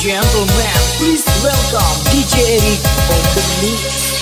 gentlemen, please welcome DJ Eric on the mix.